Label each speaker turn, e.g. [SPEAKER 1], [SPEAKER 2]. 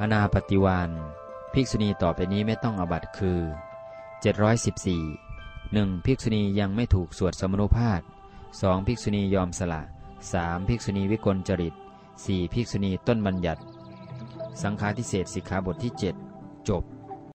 [SPEAKER 1] อนาปฏิวานภิกษุณีต่อไปนี้ไม่ต้องอบัตคือ 714 1. ภิกษุณียังไม่ถูกสวดสมนุภาพ 2. ภิกษุณียอมสละ 3. ภิกษุณีวิกลจริต 4. ภิกษุณีต้นบัญญัติ สังฆาทิเศษสิกขาบทที่ 7 จบ